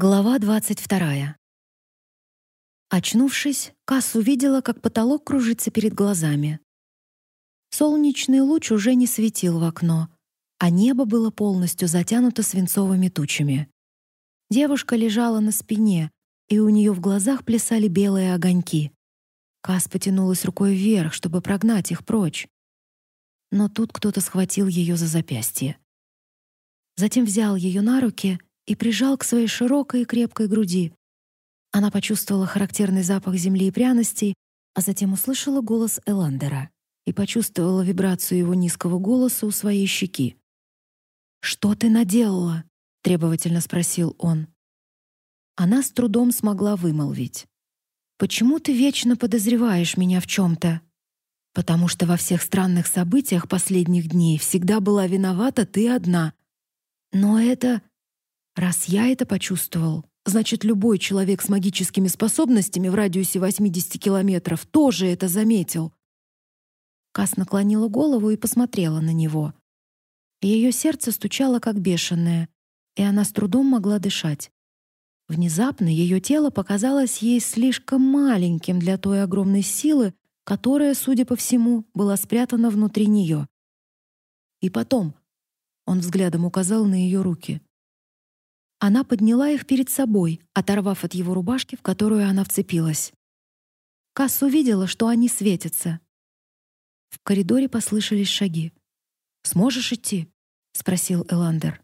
Глава 22. Очнувшись, Касс увидела, как потолок кружится перед глазами. Солнечный луч уже не светил в окно, а небо было полностью затянуто свинцовыми тучами. Девушка лежала на спине, и у нее в глазах плясали белые огоньки. Касс потянулась рукой вверх, чтобы прогнать их прочь. Но тут кто-то схватил ее за запястье. Затем взял ее на руки и прижал к своей широкой и крепкой груди. Она почувствовала характерный запах земли и пряностей, а затем услышала голос Эландера и почувствовала вибрацию его низкого голоса у своей щеки. «Что ты наделала?» — требовательно спросил он. Она с трудом смогла вымолвить. «Почему ты вечно подозреваешь меня в чем-то?» «Потому что во всех странных событиях последних дней всегда была виновата ты одна. Но это Раз я это почувствовал, значит, любой человек с магическими способностями в радиусе 80 километров тоже это заметил. Кас наклонила голову и посмотрела на него. Ее сердце стучало как бешеное, и она с трудом могла дышать. Внезапно ее тело показалось ей слишком маленьким для той огромной силы, которая, судя по всему, была спрятана внутри нее. И потом он взглядом указал на ее руки. Она подняла их перед собой, оторвав от его рубашки, в которую она вцепилась. Касс увидела, что они светятся. В коридоре послышались шаги. «Сможешь идти?» — спросил Эландер.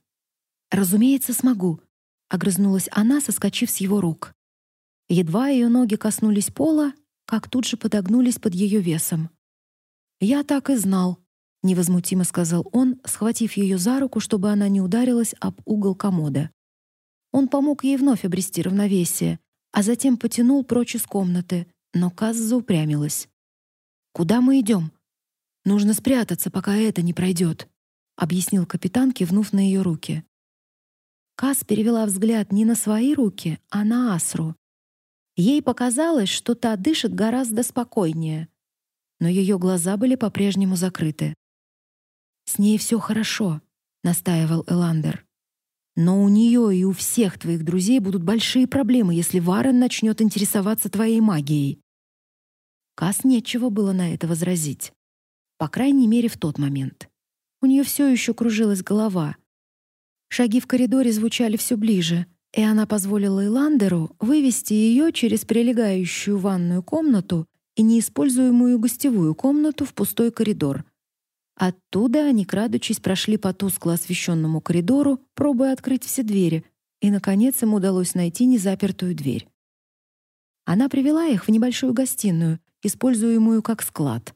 «Разумеется, смогу», — огрызнулась она, соскочив с его рук. Едва ее ноги коснулись пола, как тут же подогнулись под ее весом. «Я так и знал», — невозмутимо сказал он, схватив ее за руку, чтобы она не ударилась об угол комода. Он помог ей вновь обрести равновесие, а затем потянул прочь из комнаты, но Каз заупрямилась. «Куда мы идем?» «Нужно спрятаться, пока это не пройдет», — объяснил капитан, кивнув на ее руки. Каз перевела взгляд не на свои руки, а на Асру. Ей показалось, что та дышит гораздо спокойнее, но ее глаза были по-прежнему закрыты. «С ней все хорошо», — настаивал Эландер. Но у нее и у всех твоих друзей будут большие проблемы, если Варен начнет интересоваться твоей магией. Кас нечего было на это возразить. По крайней мере, в тот момент. У нее все еще кружилась голова. Шаги в коридоре звучали все ближе, и она позволила Иландеру вывести ее через прилегающую ванную комнату и неиспользуемую гостевую комнату в пустой коридор — Оттуда они, крадучись, прошли по тускло освещенному коридору, пробуя открыть все двери, и, наконец, им удалось найти незапертую дверь. Она привела их в небольшую гостиную, используемую как склад.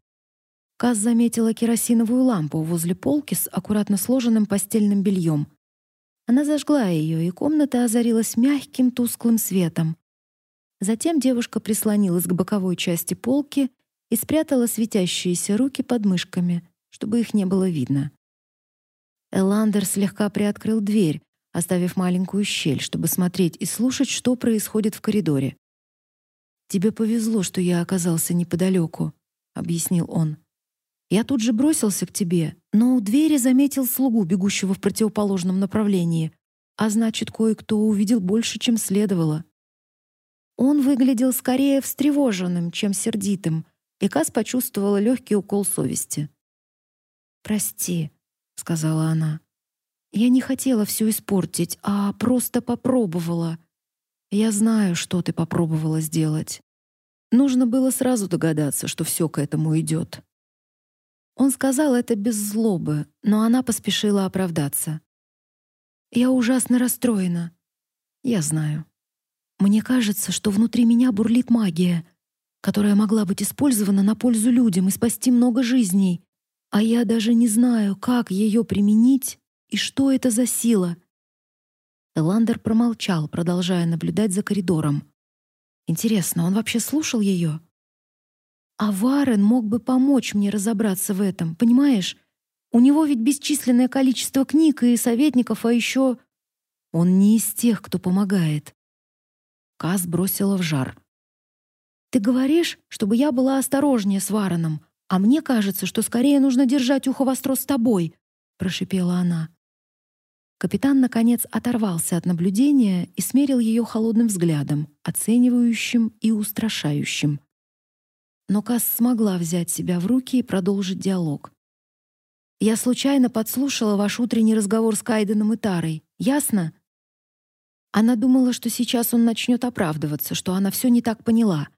Каз заметила керосиновую лампу возле полки с аккуратно сложенным постельным бельем. Она зажгла ее, и комната озарилась мягким тусклым светом. Затем девушка прислонилась к боковой части полки и спрятала светящиеся руки под мышками — чтобы их не было видно. Эландер слегка приоткрыл дверь, оставив маленькую щель, чтобы смотреть и слушать, что происходит в коридоре. «Тебе повезло, что я оказался неподалеку», — объяснил он. «Я тут же бросился к тебе, но у двери заметил слугу, бегущего в противоположном направлении, а значит, кое-кто увидел больше, чем следовало». Он выглядел скорее встревоженным, чем сердитым, и Кас почувствовала легкий укол совести. «Прости», — сказала она. «Я не хотела все испортить, а просто попробовала. Я знаю, что ты попробовала сделать. Нужно было сразу догадаться, что все к этому идет». Он сказал это без злобы, но она поспешила оправдаться. «Я ужасно расстроена. Я знаю. Мне кажется, что внутри меня бурлит магия, которая могла быть использована на пользу людям и спасти много жизней а я даже не знаю, как ее применить и что это за сила. Эландер промолчал, продолжая наблюдать за коридором. Интересно, он вообще слушал ее? А Варен мог бы помочь мне разобраться в этом, понимаешь? У него ведь бесчисленное количество книг и советников, а еще он не из тех, кто помогает. Каз бросила в жар. Ты говоришь, чтобы я была осторожнее с Вареном, «А мне кажется, что скорее нужно держать ухо востро с тобой», — прошипела она. Капитан, наконец, оторвался от наблюдения и смерил ее холодным взглядом, оценивающим и устрашающим. Но Касс смогла взять себя в руки и продолжить диалог. «Я случайно подслушала ваш утренний разговор с Кайденом и Тарой. Ясно?» Она думала, что сейчас он начнет оправдываться, что она все не так поняла.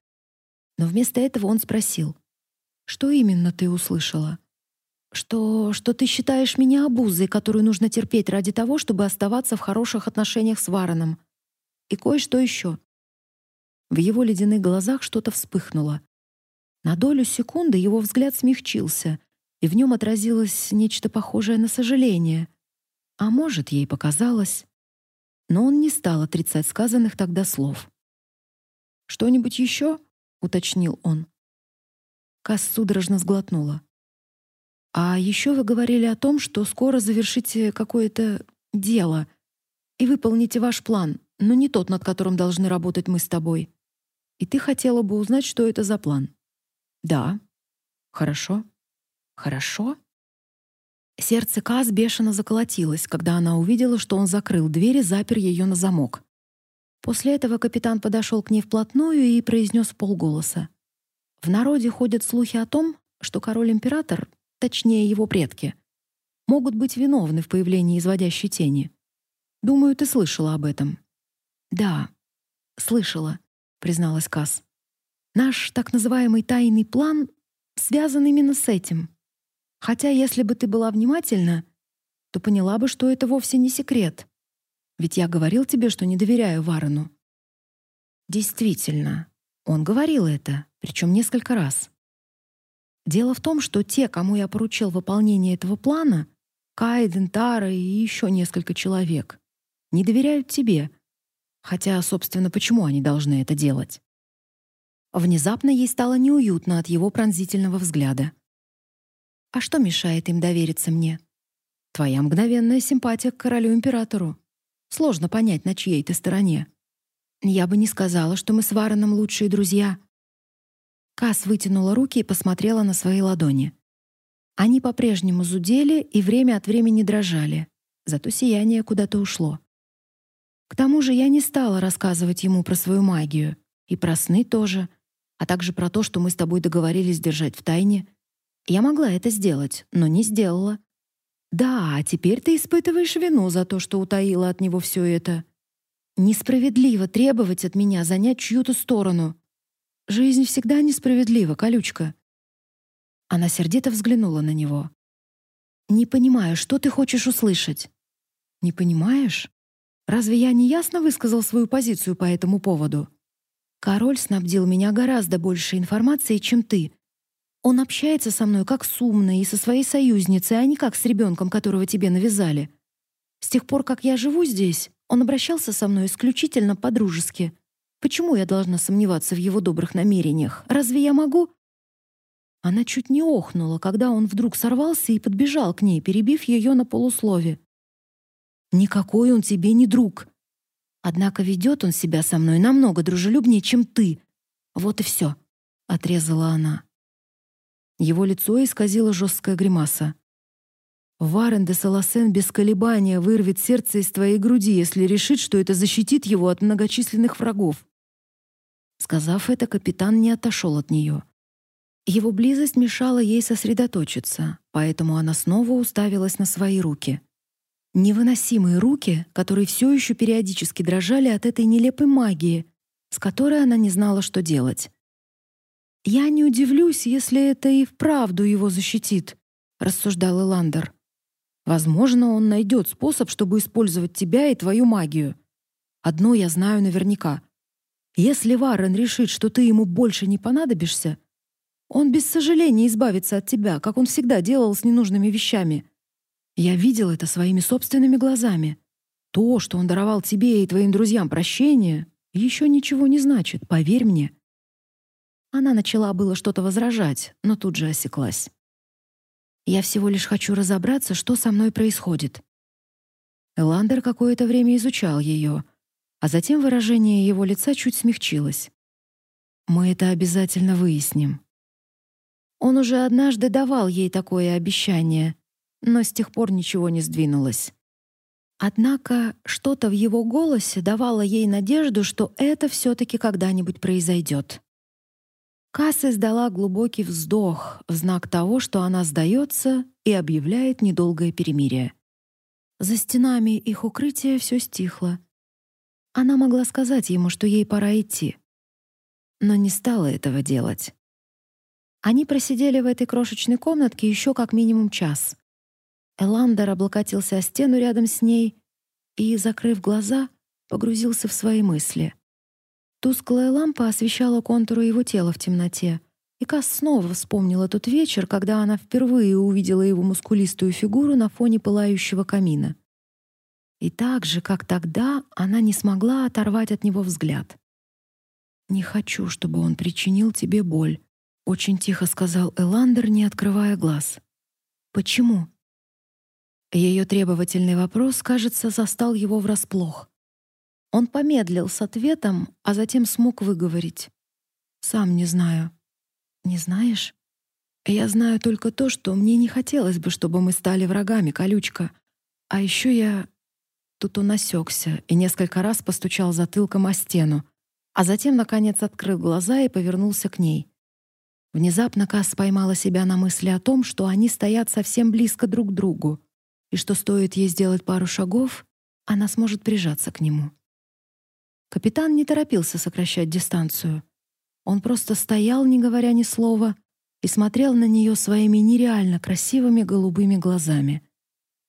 Но вместо этого он спросил. «Что именно ты услышала?» что что ты считаешь меня обузой, которую нужно терпеть ради того, чтобы оставаться в хороших отношениях с Вараном. И кое-что еще. В его ледяных глазах что-то вспыхнуло. На долю секунды его взгляд смягчился, и в нем отразилось нечто похожее на сожаление. А может, ей показалось. Но он не стал отрицать сказанных тогда слов. «Что-нибудь еще?» — уточнил он. Касс судорожно сглотнула. А еще вы говорили о том, что скоро завершите какое-то дело и выполните ваш план, но не тот, над которым должны работать мы с тобой. И ты хотела бы узнать, что это за план. Да. Хорошо. Хорошо. Сердце Каз бешено заколотилось, когда она увидела, что он закрыл дверь и запер ее на замок. После этого капитан подошел к ней вплотную и произнес полголоса: "В народе ходят слухи о том, что король-император точнее его предки, могут быть виновны в появлении изводящей тени. Думаю, ты слышала об этом. Да, слышала, призналась Кас. Наш так называемый тайный план связан именно с этим. Хотя, если бы ты была внимательна, то поняла бы, что это вовсе не секрет. Ведь я говорил тебе, что не доверяю Варену. Действительно, он говорил это, причем несколько раз. Дело в том, что те, кому я поручил выполнение этого плана, Кайден, Тара и еще несколько человек, не доверяют тебе. Хотя, собственно, почему они должны это делать? Внезапно ей стало неуютно от его пронзительного взгляда. А что мешает им довериться мне? Твоя мгновенная симпатия к королю-императору. Сложно понять, на чьей ты стороне. Я бы не сказала, что мы с Вареном лучшие друзья. Кас вытянула руки и посмотрела на свои ладони. Они по-прежнему зудели и время от времени дрожали, зато сияние куда-то ушло. К тому же я не стала рассказывать ему про свою магию, и про сны тоже, а также про то, что мы с тобой договорились держать в тайне. Я могла это сделать, но не сделала. Да, а теперь ты испытываешь вину за то, что утаила от него все это. Несправедливо требовать от меня занять чью-то сторону. Жизнь всегда несправедлива, колючка. Она сердито взглянула на него. Не понимаю, что ты хочешь услышать? Не понимаешь? Разве я не ясно высказал свою позицию по этому поводу? Король снабдил меня гораздо больше информации, чем ты. Он общается со мной как с умной и со своей союзницей, а не как с ребенком, которого тебе навязали. С тех пор, как я живу здесь, он обращался со мной исключительно по-дружески. Почему я должна сомневаться в его добрых намерениях? Разве я могу? Она чуть не охнула, когда он вдруг сорвался и подбежал к ней, перебив ее на полуслове. Никакой он тебе не друг. Однако ведет он себя со мной намного дружелюбнее, чем ты. Вот и все, отрезала она. Его лицо исказило жесткая гримаса. Варен де Саласен без колебания вырвет сердце из твоей груди, если решит, что это защитит его от многочисленных врагов. Сказав это, капитан не отошел от нее. Его близость мешала ей сосредоточиться, поэтому она снова уставилась на свои руки. Невыносимые руки, которые все еще периодически дрожали от этой нелепой магии, с которой она не знала, что делать. «Я не удивлюсь, если это и вправду его защитит», — рассуждал Эландер. «Возможно, он найдет способ, чтобы использовать тебя и твою магию. Одно я знаю наверняка. Если Варен решит, что ты ему больше не понадобишься, он без сожаления избавится от тебя, как он всегда делал с ненужными вещами. Я видел это своими собственными глазами. То, что он даровал тебе и твоим друзьям прощение, еще ничего не значит, поверь мне. Она начала было что-то возражать, но тут же осеклась. Я всего лишь хочу разобраться, что со мной происходит. Эландер какое-то время изучал ее, а затем выражение его лица чуть смягчилось. Мы это обязательно выясним. Он уже однажды давал ей такое обещание, но с тех пор ничего не сдвинулось. Однако что-то в его голосе давало ей надежду, что это все таки когда-нибудь произойдет. Касс издала глубокий вздох в знак того, что она сдается и объявляет недолгое перемирие. За стенами их укрытия все стихло. Она могла сказать ему, что ей пора идти, но не стала этого делать. Они просидели в этой крошечной комнатке еще как минимум час. Эландер облокотился о стену рядом с ней и, закрыв глаза, погрузился в свои мысли. Тусклая лампа освещала контуры его тела в темноте, и Кас снова вспомнила тот вечер, когда она впервые увидела его мускулистую фигуру на фоне пылающего камина. И так же, как тогда, она не смогла оторвать от него взгляд. «Не хочу, чтобы он причинил тебе боль», — очень тихо сказал Эландер, не открывая глаз. «Почему?» Ее требовательный вопрос, кажется, застал его врасплох. Он помедлил с ответом, а затем смог выговорить. «Сам не знаю». «Не знаешь?» «Я знаю только то, что мне не хотелось бы, чтобы мы стали врагами, колючка. А еще я...» Тут он осекся и несколько раз постучал затылком о стену, а затем, наконец, открыл глаза и повернулся к ней. Внезапно Касс поймала себя на мысли о том, что они стоят совсем близко друг к другу и что стоит ей сделать пару шагов, она сможет прижаться к нему. Капитан не торопился сокращать дистанцию. Он просто стоял, не говоря ни слова, и смотрел на нее своими нереально красивыми голубыми глазами.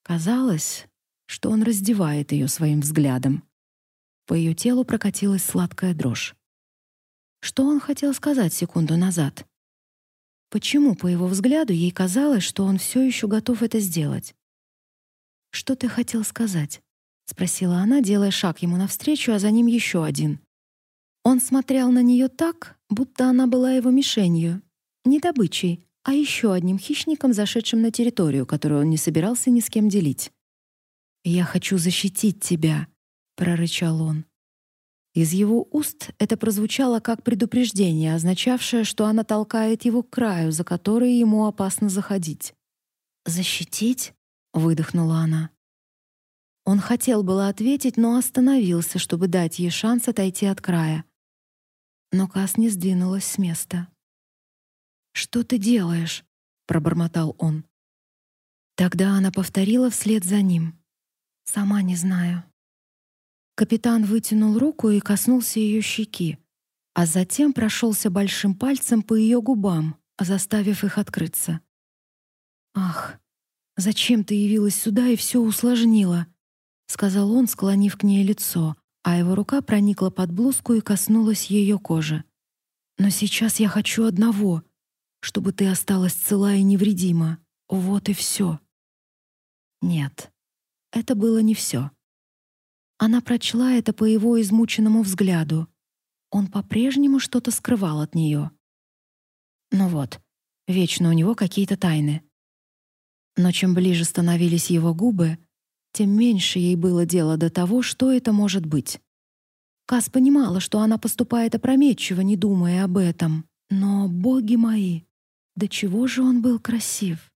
Казалось, что он раздевает ее своим взглядом. По ее телу прокатилась сладкая дрожь. Что он хотел сказать секунду назад? Почему, по его взгляду, ей казалось, что он все еще готов это сделать? «Что ты хотел сказать?» — спросила она, делая шаг ему навстречу, а за ним еще один. Он смотрел на нее так, будто она была его мишенью, не добычей, а еще одним хищником, зашедшим на территорию, которую он не собирался ни с кем делить. «Я хочу защитить тебя», — прорычал он. Из его уст это прозвучало как предупреждение, означавшее, что она толкает его к краю, за который ему опасно заходить. «Защитить?» выдохнула она. Он хотел было ответить, но остановился, чтобы дать ей шанс отойти от края. Но Кас не сдвинулась с места. «Что ты делаешь?» — пробормотал он. Тогда она повторила вслед за ним. «Сама не знаю». Капитан вытянул руку и коснулся ее щеки, а затем прошелся большим пальцем по ее губам, заставив их открыться. «Ах, Зачем ты явилась сюда и все усложнила?» — сказал он, склонив к ней лицо, а его рука проникла под блузку и коснулась ее кожи. «Но сейчас я хочу одного, чтобы ты осталась цела и невредима. Вот и все». Нет, это было не все. Она прочла это по его измученному взгляду. Он по-прежнему что-то скрывал от нее. Ну вот, вечно у него какие-то тайны. Но чем ближе становились его губы, тем меньше ей было дела до того, что это может быть. Кас понимала, что она поступает опрометчиво, не думая об этом. Но, боги мои, до чего же он был красив!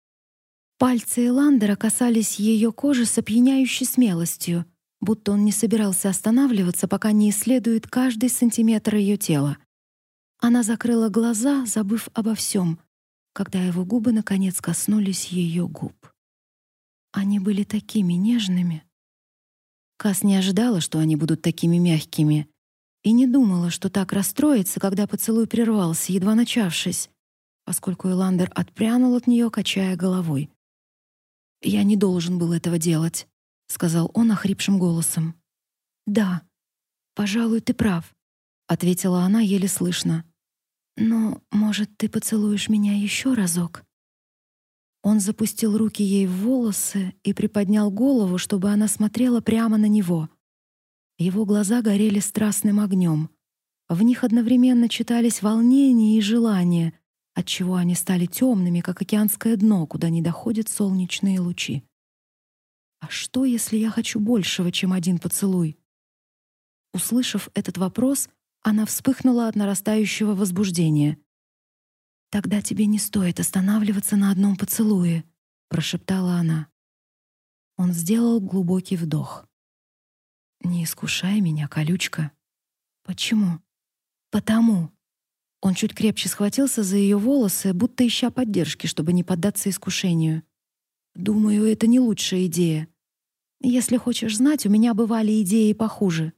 Пальцы Эландера касались ее кожи с опьяняющей смелостью, будто он не собирался останавливаться, пока не исследует каждый сантиметр ее тела. Она закрыла глаза, забыв обо всем, когда его губы наконец коснулись ее губ. Они были такими нежными. Кас не ожидала, что они будут такими мягкими, и не думала, что так расстроится, когда поцелуй прервался, едва начавшись, поскольку Эландер отпрянул от нее, качая головой. «Я не должен был этого делать», — сказал он охрипшим голосом. «Да, пожалуй, ты прав», — ответила она еле слышно. Но, может, ты поцелуешь меня еще разок? Он запустил руки ей в волосы и приподнял голову, чтобы она смотрела прямо на него. Его глаза горели страстным огнем. В них одновременно читались волнение и желание, отчего они стали темными, как океанское дно, куда не доходят солнечные лучи. А что, если я хочу большего, чем один поцелуй? Услышав этот вопрос, она вспыхнула от нарастающего возбуждения. «Тогда тебе не стоит останавливаться на одном поцелуе», — прошептала она. Он сделал глубокий вдох. «Не искушай меня, колючка». «Почему?» «Потому». Он чуть крепче схватился за ее волосы, будто ища поддержки, чтобы не поддаться искушению. «Думаю, это не лучшая идея. Если хочешь знать, у меня бывали идеи похуже».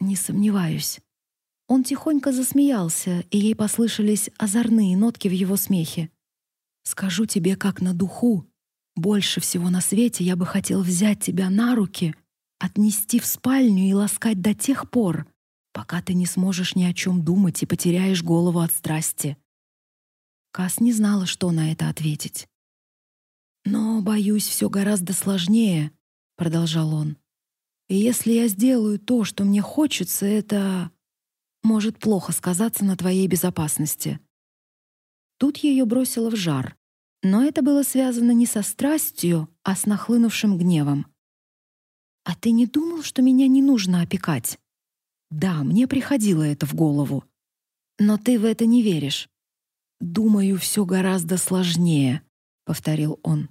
«Не сомневаюсь». Он тихонько засмеялся, и ей послышались озорные нотки в его смехе. «Скажу тебе, как на духу. Больше всего на свете я бы хотел взять тебя на руки, отнести в спальню и ласкать до тех пор, пока ты не сможешь ни о чем думать и потеряешь голову от страсти». Кас не знала, что на это ответить. «Но, боюсь, все гораздо сложнее», — продолжал он. «И если я сделаю то, что мне хочется, это может плохо сказаться на твоей безопасности. Тут ее бросило в жар, но это было связано не со страстью, а с нахлынувшим гневом. «А ты не думал, что меня не нужно опекать?» «Да, мне приходило это в голову. Но ты в это не веришь». «Думаю, все гораздо сложнее», — повторил он.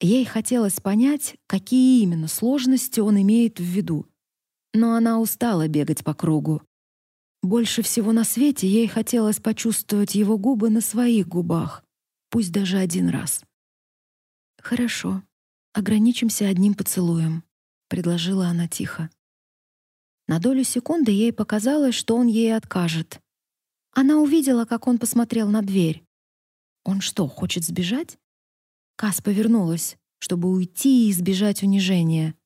Ей хотелось понять, какие именно сложности он имеет в виду, но она устала бегать по кругу. Больше всего на свете ей хотелось почувствовать его губы на своих губах, пусть даже один раз. «Хорошо, ограничимся одним поцелуем», — предложила она тихо. На долю секунды ей показалось, что он ей откажет. Она увидела, как он посмотрел на дверь. Он что, хочет сбежать? Кас повернулась, чтобы уйти и избежать унижения.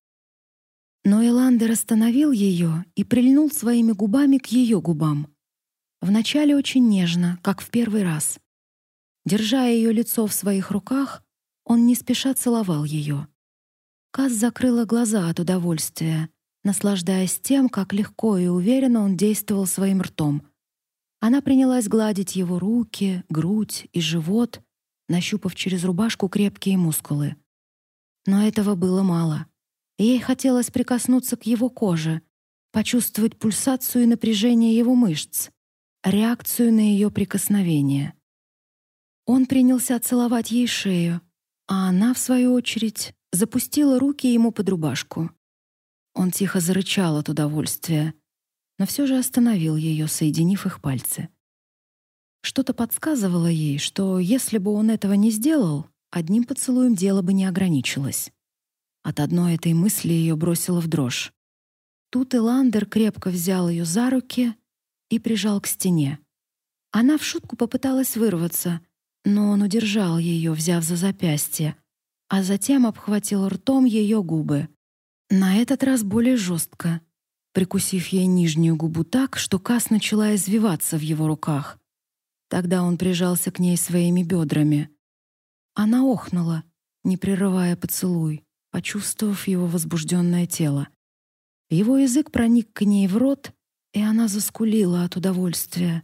Но Эландер остановил ее и прильнул своими губами к ее губам. Вначале очень нежно, как в первый раз. Держа ее лицо в своих руках, он не спеша целовал ее. Каз закрыла глаза от удовольствия, наслаждаясь тем, как легко и уверенно он действовал своим ртом. Она принялась гладить его руки, грудь и живот, нащупав через рубашку крепкие мускулы. Но этого было мало. Ей хотелось прикоснуться к его коже, почувствовать пульсацию и напряжение его мышц, реакцию на ее прикосновение. Он принялся целовать ей шею, а она, в свою очередь, запустила руки ему под рубашку. Он тихо зарычал от удовольствия, но все же остановил ее, соединив их пальцы. Что-то подсказывало ей, что если бы он этого не сделал, одним поцелуем дело бы не ограничилось. От одной этой мысли ее бросило в дрожь. Тут Эландер крепко взял ее за руки и прижал к стене. Она в шутку попыталась вырваться, но он удержал ее, взяв за запястье, а затем обхватил ртом ее губы. На этот раз более жестко, прикусив ей нижнюю губу так, что Кас начала извиваться в его руках. Тогда он прижался к ней своими бедрами. Она охнула, не прерывая поцелуй почувствовав его возбужденное тело. Его язык проник к ней в рот, и она заскулила от удовольствия.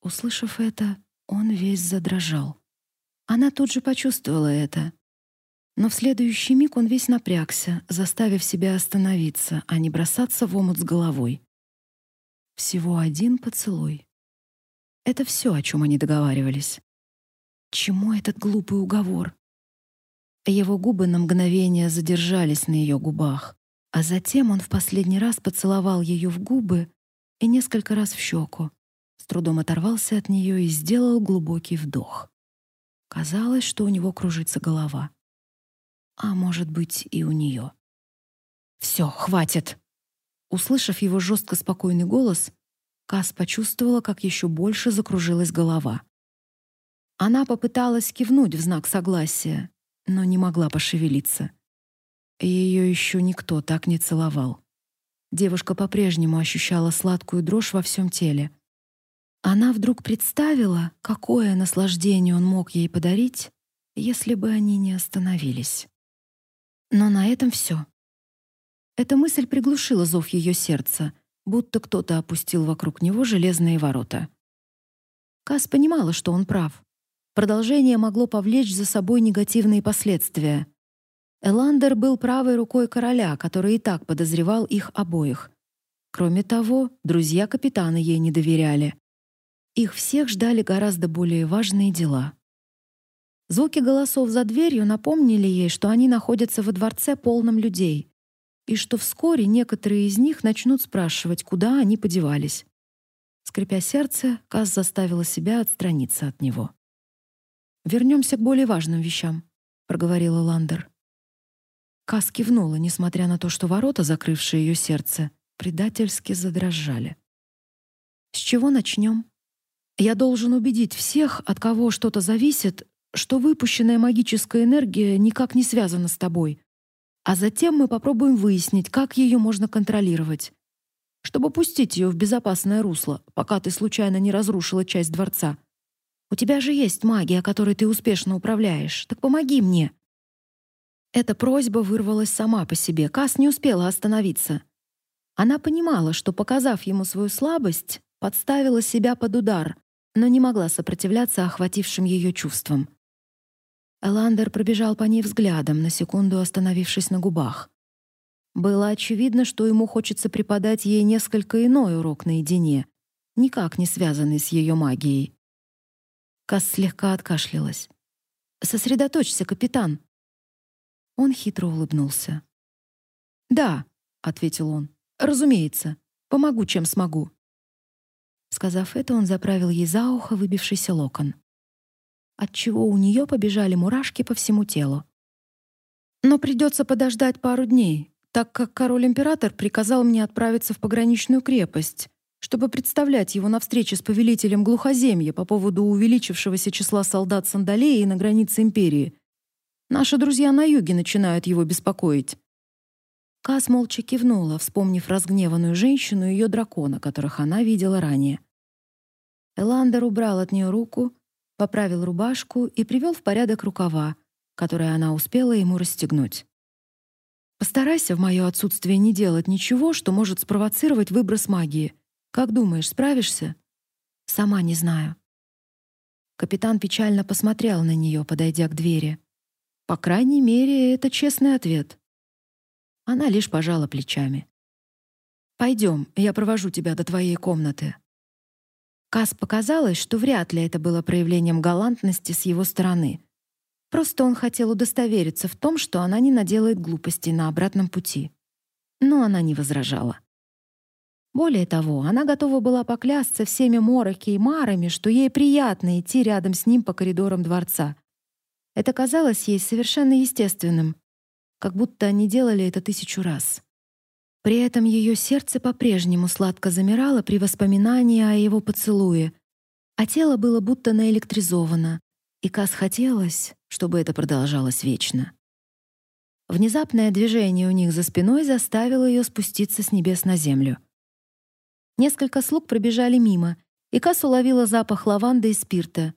Услышав это, он весь задрожал. Она тут же почувствовала это. Но в следующий миг он весь напрягся, заставив себя остановиться, а не бросаться в омут с головой. Всего один поцелуй. Это все, о чем они договаривались. Чему этот глупый уговор? Его губы на мгновение задержались на ее губах, а затем он в последний раз поцеловал ее в губы и несколько раз в щеку, с трудом оторвался от нее и сделал глубокий вдох. Казалось, что у него кружится голова. А может быть, и у нее. «Все, хватит!» Услышав его жестко спокойный голос, Кас почувствовала, как еще больше закружилась голова. Она попыталась кивнуть в знак согласия, но не могла пошевелиться. Ее еще никто так не целовал. Девушка по-прежнему ощущала сладкую дрожь во всем теле. Она вдруг представила, какое наслаждение он мог ей подарить, если бы они не остановились. Но на этом все. Эта мысль приглушила зов ее сердца, будто кто-то опустил вокруг него железные ворота. Кас понимала, что он прав. Продолжение могло повлечь за собой негативные последствия. Эландер был правой рукой короля, который и так подозревал их обоих. Кроме того, друзья капитана ей не доверяли. Их всех ждали гораздо более важные дела. Звуки голосов за дверью напомнили ей, что они находятся во дворце полном людей, и что вскоре некоторые из них начнут спрашивать, куда они подевались. Скрипя сердце, Каз заставила себя отстраниться от него. Вернемся к более важным вещам, проговорила Ландер. Каз кивнула, несмотря на то, что ворота, закрывшие ее сердце, предательски задрожали. С чего начнем? Я должен убедить всех, от кого что-то зависит, что выпущенная магическая энергия никак не связана с тобой. А затем мы попробуем выяснить, как ее можно контролировать, чтобы пустить ее в безопасное русло, пока ты случайно не разрушила часть дворца. У тебя же есть магия, которой ты успешно управляешь. Так помоги мне. Эта просьба вырвалась сама по себе. Кас не успела остановиться. Она понимала, что, показав ему свою слабость, подставила себя под удар, но не могла сопротивляться охватившим ее чувствам. Эландер пробежал по ней взглядом, на секунду остановившись на губах. Было очевидно, что ему хочется преподать ей несколько иной урок наедине, никак не связанный с ее магией. Кас слегка откашлялась. «Сосредоточься, капитан». Он хитро улыбнулся. «Да», — ответил он, — «разумеется, помогу, чем смогу». Сказав это, он заправил ей за ухо выбившийся локон отчего у нее побежали мурашки по всему телу. Но придется подождать пару дней, так как король-император приказал мне отправиться в пограничную крепость, чтобы представлять его на встрече с повелителем глухоземья по поводу увеличившегося числа солдат Сандалеи на границе империи. Наши друзья на юге начинают его беспокоить. Кас молча кивнула, вспомнив разгневанную женщину и ее дракона, которых она видела ранее. Эландер убрал от нее руку поправил рубашку и привел в порядок рукава, которые она успела ему расстегнуть. Постарайся в мое отсутствие не делать ничего, что может спровоцировать выброс магии. Как думаешь, справишься? Сама не знаю. Капитан печально посмотрел на нее, подойдя к двери. По крайней мере, это честный ответ. Она лишь пожала плечами. Пойдем, я провожу тебя до твоей комнаты. Кас показалось, что вряд ли это было проявлением галантности с его стороны. Просто он хотел удостовериться в том, что она не наделает глупостей на обратном пути. Но она не возражала. Более того, она готова была поклясться всеми мороки и марами, что ей приятно идти рядом с ним по коридорам дворца. Это казалось ей совершенно естественным, как будто они делали это тысячу раз. При этом ее сердце по-прежнему сладко замирало при воспоминании о его поцелуе, а тело было будто наэлектризовано, и Кас хотелось, чтобы это продолжалось вечно. Внезапное движение у них за спиной заставило ее спуститься с небес на землю. Несколько слуг пробежали мимо, и Кас уловила запах лаванды и спирта.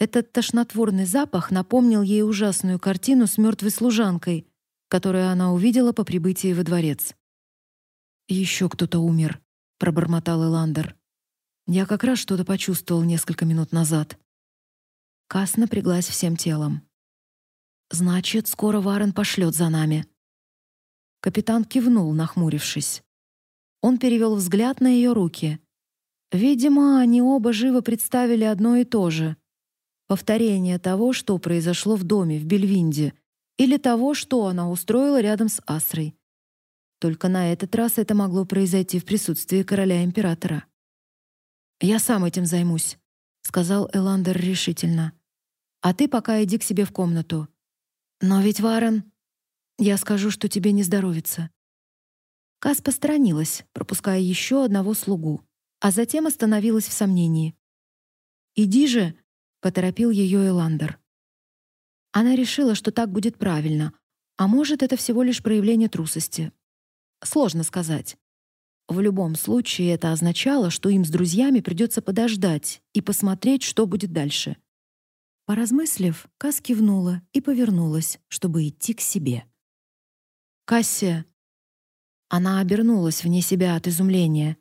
Этот тошнотворный запах напомнил ей ужасную картину с мертвой служанкой, которую она увидела по прибытии во дворец. Еще кто-то умер, пробормотал Эландер. Я как раз что-то почувствовал несколько минут назад. Кас напряглась всем телом. Значит, скоро Варен пошлет за нами. Капитан кивнул, нахмурившись. Он перевел взгляд на ее руки. Видимо, они оба живо представили одно и то же. Повторение того, что произошло в доме в Бельвинде, или того, что она устроила рядом с Асрой. Только на этот раз это могло произойти в присутствии короля-императора. «Я сам этим займусь», — сказал Эландер решительно. «А ты пока иди к себе в комнату. Но ведь, Варен, я скажу, что тебе не здоровится». Кас посторонилась, пропуская еще одного слугу, а затем остановилась в сомнении. «Иди же», — поторопил ее Эландер. Она решила, что так будет правильно, а может, это всего лишь проявление трусости, Сложно сказать. В любом случае это означало, что им с друзьями придется подождать и посмотреть, что будет дальше. Поразмыслив, Кас кивнула и повернулась, чтобы идти к себе. «Кассия!» Она обернулась вне себя от изумления.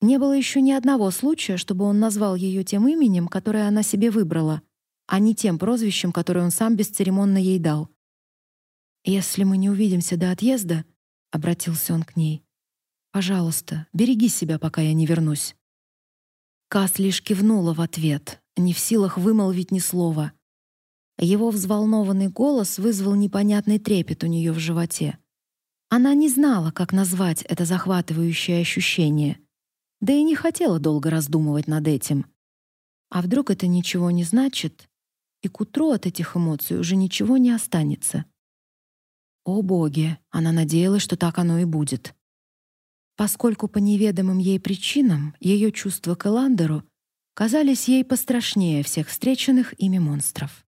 Не было еще ни одного случая, чтобы он назвал ее тем именем, которое она себе выбрала, а не тем прозвищем, которое он сам бесцеремонно ей дал. «Если мы не увидимся до отъезда, — обратился он к ней. «Пожалуйста, береги себя, пока я не вернусь». Кас лишь кивнула в ответ, не в силах вымолвить ни слова. Его взволнованный голос вызвал непонятный трепет у нее в животе. Она не знала, как назвать это захватывающее ощущение, да и не хотела долго раздумывать над этим. А вдруг это ничего не значит, и к утру от этих эмоций уже ничего не останется? О боги, она надеялась, что так оно и будет. Поскольку по неведомым ей причинам ее чувства к Эландеру казались ей пострашнее всех встреченных ими монстров.